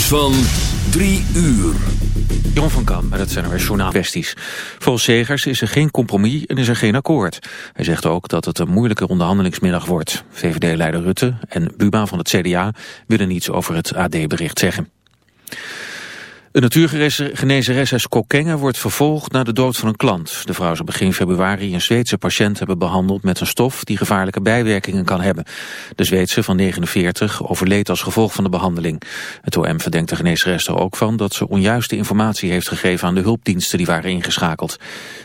Nieuws van 3 uur. Jon van Kam met het CNRS Journaal kwesties. Volgens Segers is er geen compromis en is er geen akkoord. Hij zegt ook dat het een moeilijke onderhandelingsmiddag wordt. VVD-leider Rutte en Buma van het CDA willen niets over het AD-bericht zeggen. Een natuurgenezeres uit Kokkengen wordt vervolgd na de dood van een klant. De vrouw zou begin februari een Zweedse patiënt hebben behandeld met een stof die gevaarlijke bijwerkingen kan hebben. De Zweedse van 49 overleed als gevolg van de behandeling. Het OM verdenkt de genezeres er ook van dat ze onjuiste informatie heeft gegeven aan de hulpdiensten die waren ingeschakeld.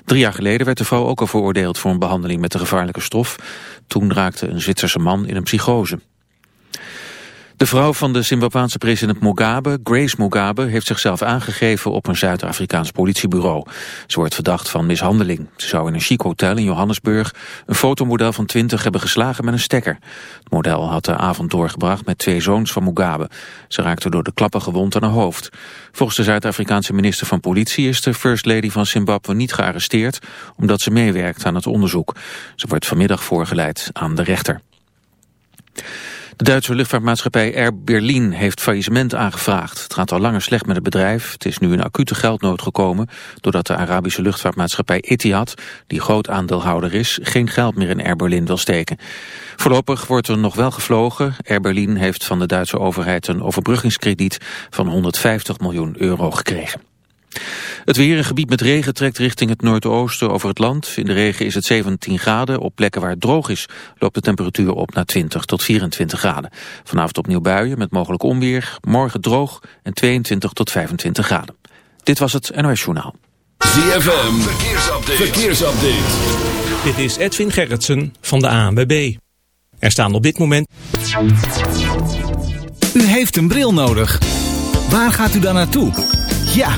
Drie jaar geleden werd de vrouw ook al veroordeeld voor een behandeling met de gevaarlijke stof. Toen raakte een Zwitserse man in een psychose. De vrouw van de Zimbabweanse president Mugabe, Grace Mugabe, heeft zichzelf aangegeven op een Zuid-Afrikaans politiebureau. Ze wordt verdacht van mishandeling. Ze zou in een chic hotel in Johannesburg een fotomodel van 20 hebben geslagen met een stekker. Het model had de avond doorgebracht met twee zoons van Mugabe. Ze raakte door de klappen gewond aan haar hoofd. Volgens de Zuid-Afrikaanse minister van Politie is de First Lady van Zimbabwe niet gearresteerd, omdat ze meewerkt aan het onderzoek. Ze wordt vanmiddag voorgeleid aan de rechter. De Duitse luchtvaartmaatschappij Air Berlin heeft faillissement aangevraagd. Het gaat al langer slecht met het bedrijf. Het is nu in acute geldnood gekomen... doordat de Arabische luchtvaartmaatschappij Etihad... die groot aandeelhouder is, geen geld meer in Air Berlin wil steken. Voorlopig wordt er nog wel gevlogen. Air Berlin heeft van de Duitse overheid een overbruggingskrediet... van 150 miljoen euro gekregen. Het weer, een gebied met regen, trekt richting het noordoosten over het land. In de regen is het 17 graden. Op plekken waar het droog is loopt de temperatuur op naar 20 tot 24 graden. Vanavond opnieuw buien met mogelijk onweer. Morgen droog en 22 tot 25 graden. Dit was het NOS Journaal. ZFM, verkeersupdate. verkeersupdate. Dit is Edwin Gerritsen van de ANWB. Er staan op dit moment... U heeft een bril nodig. Waar gaat u dan naartoe? Ja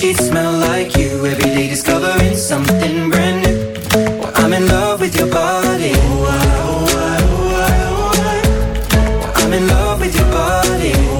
Sheets smell like you. Every day discovering something brand new. Well, I'm in love with your body. Oh, I, oh, I, oh, I, oh, I. Well, I'm in love with your body.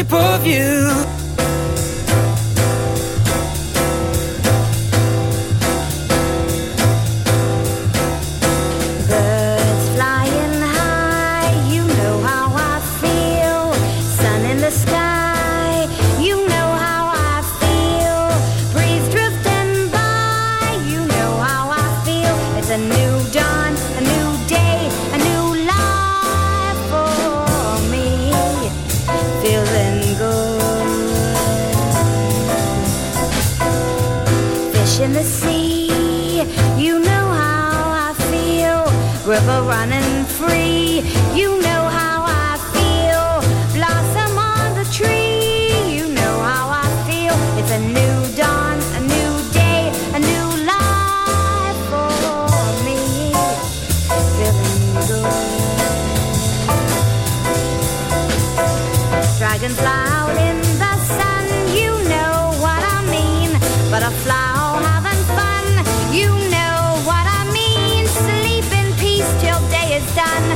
shape of you. stand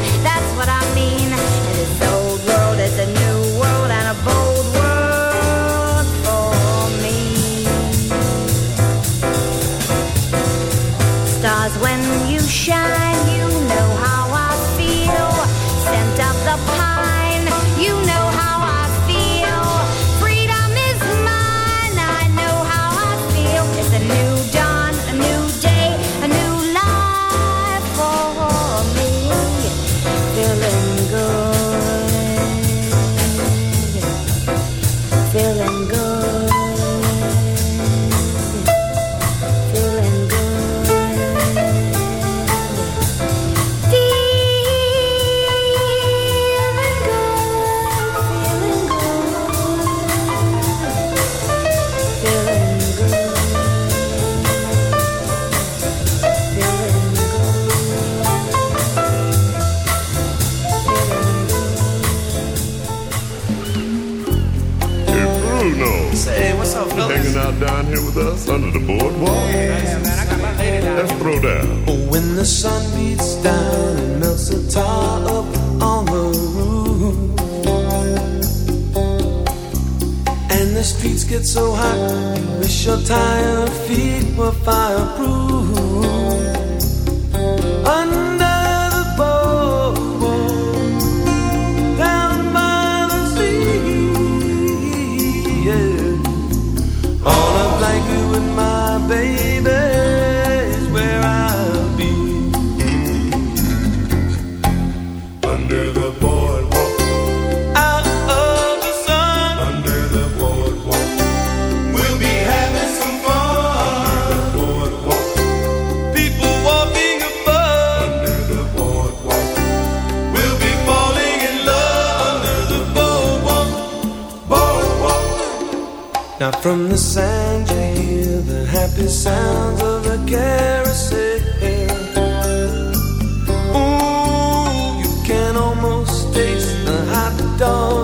under the boardwalk. Yeah, man, Let's throw down. Oh, when the sun beats down and melts the tar up on the roof. And the streets get so hot, you wish your tired feet were fireproof. From the sand you hear the happy sounds of a carousel. Ooh, you can almost taste the hot dog.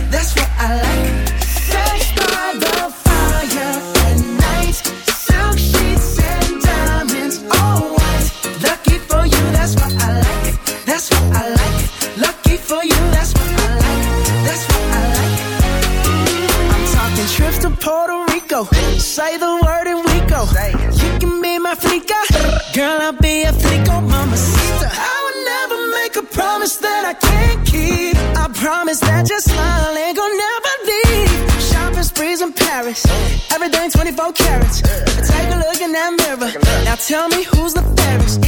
carriage. Take a look in that mirror. Now tell me who's the fairest.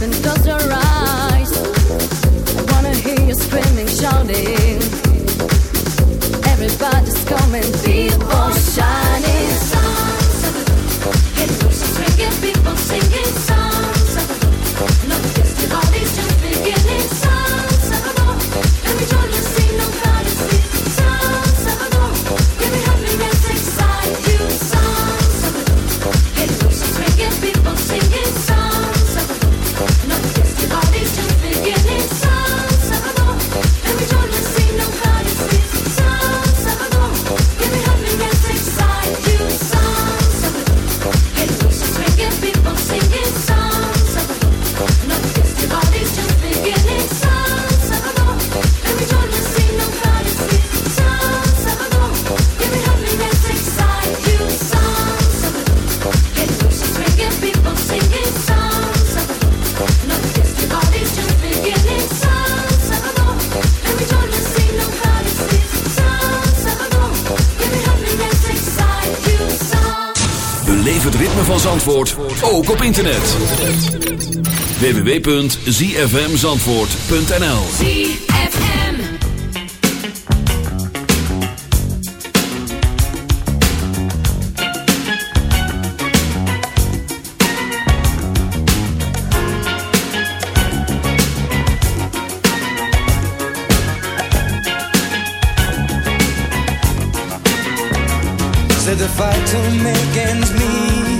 been done. op internet. www.zfmzandvoort.nl ZFM Said the fight to make ends meet.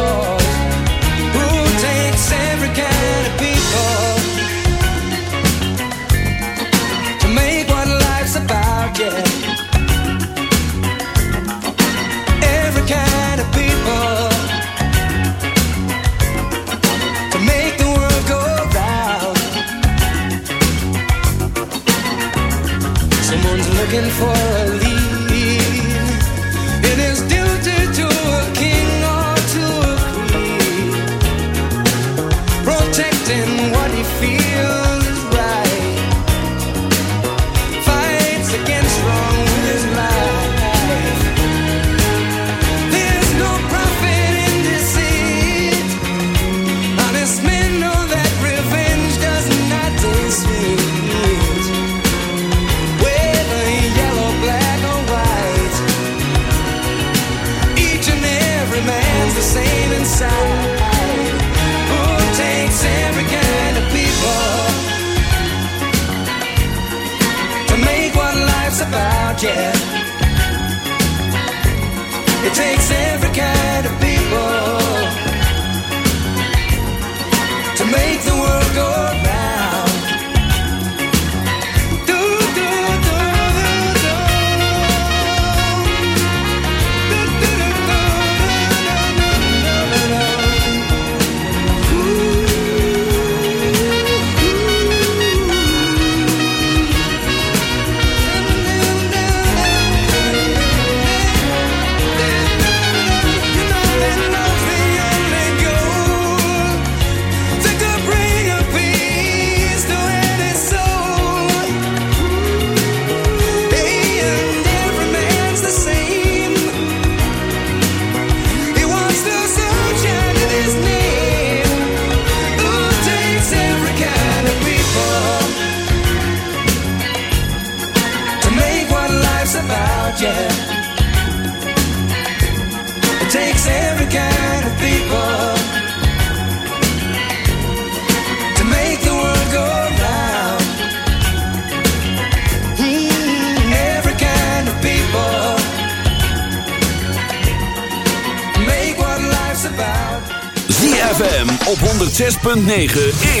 106.9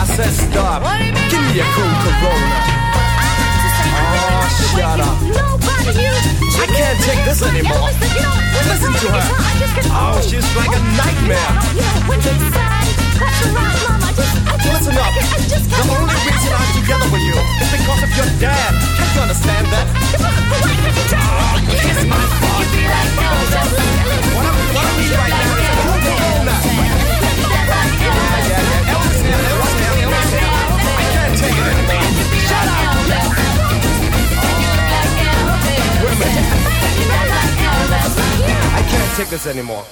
I said stop, give me a cool Corona. Oh, shut up. I can't take this anymore. Listen to her. Oh, she's like a nightmare. Listen up. The only reason I'm together with you is because of your dad. Can't you understand that? Oh, ah, kiss my butt. What I, what I need right now is a cool Corona. This anymore.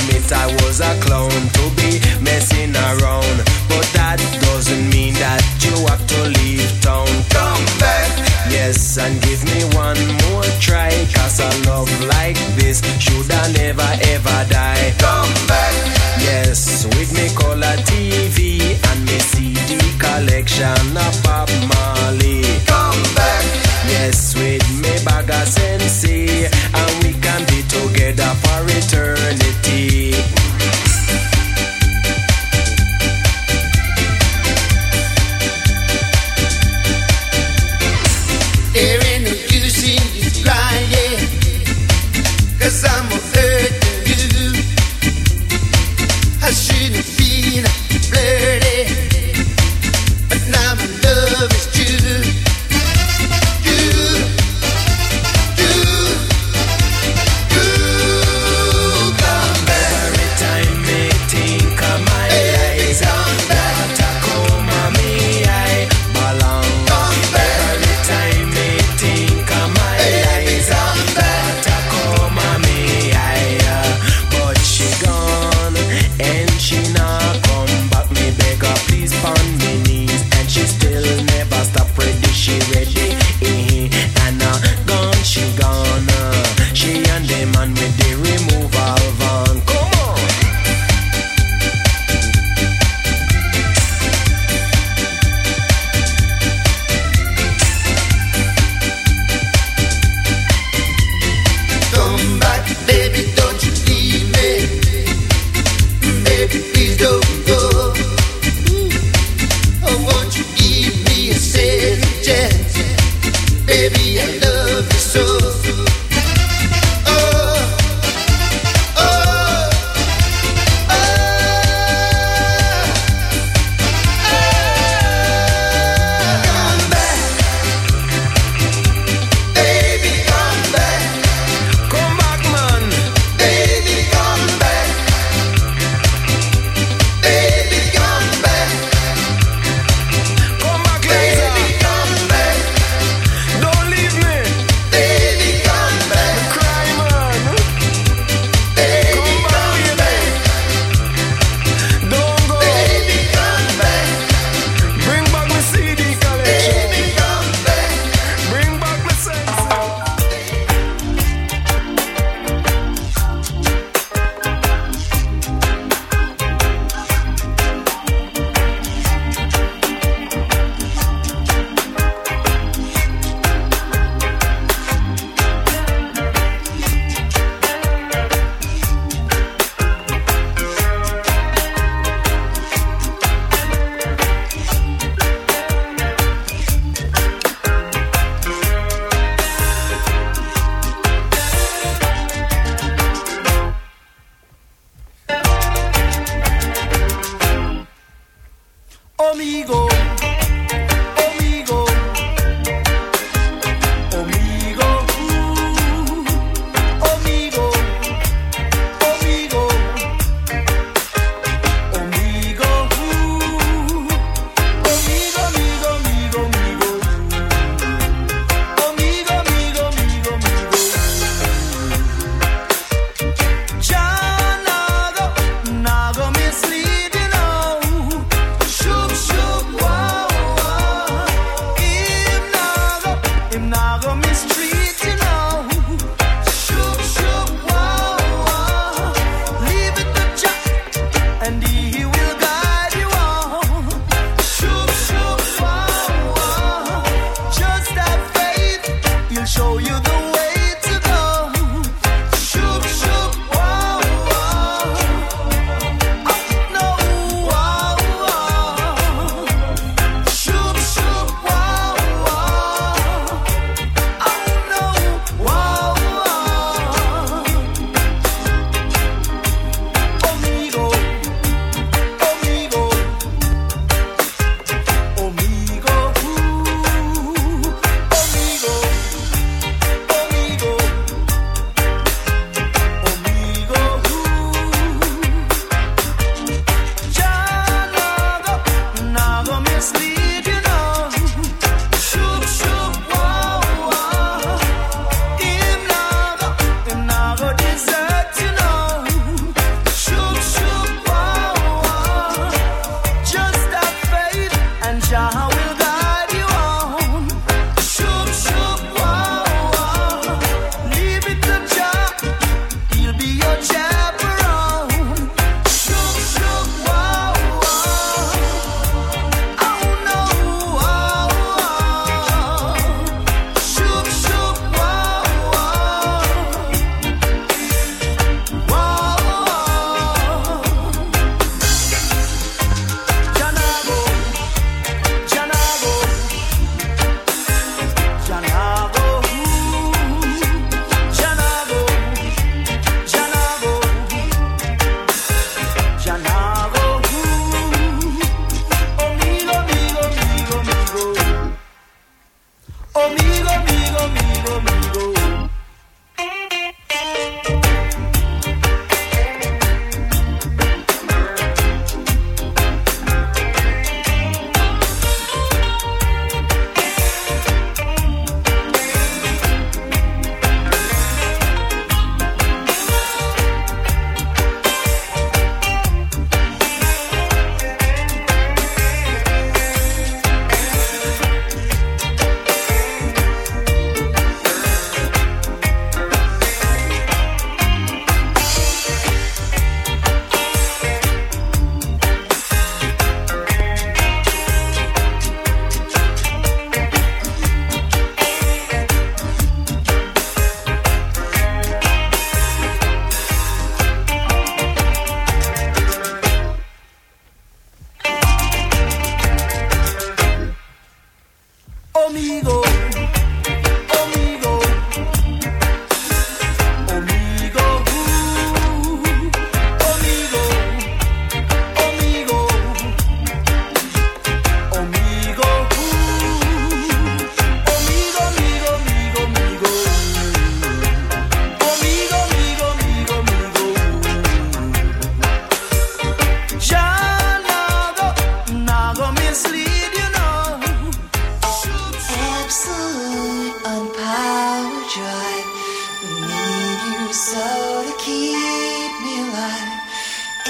admit I was a clown to be messing around. But that doesn't mean that you have to leave town. Come back, yes, and give me one more try. Cause a love like this should I never ever die. Come back, yes, with me color TV and me CD collection of Bob Marley. Come back, yes, with me bag of sensei, and we can be together forever.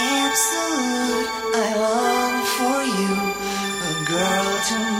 absolute. I long for you, a girl to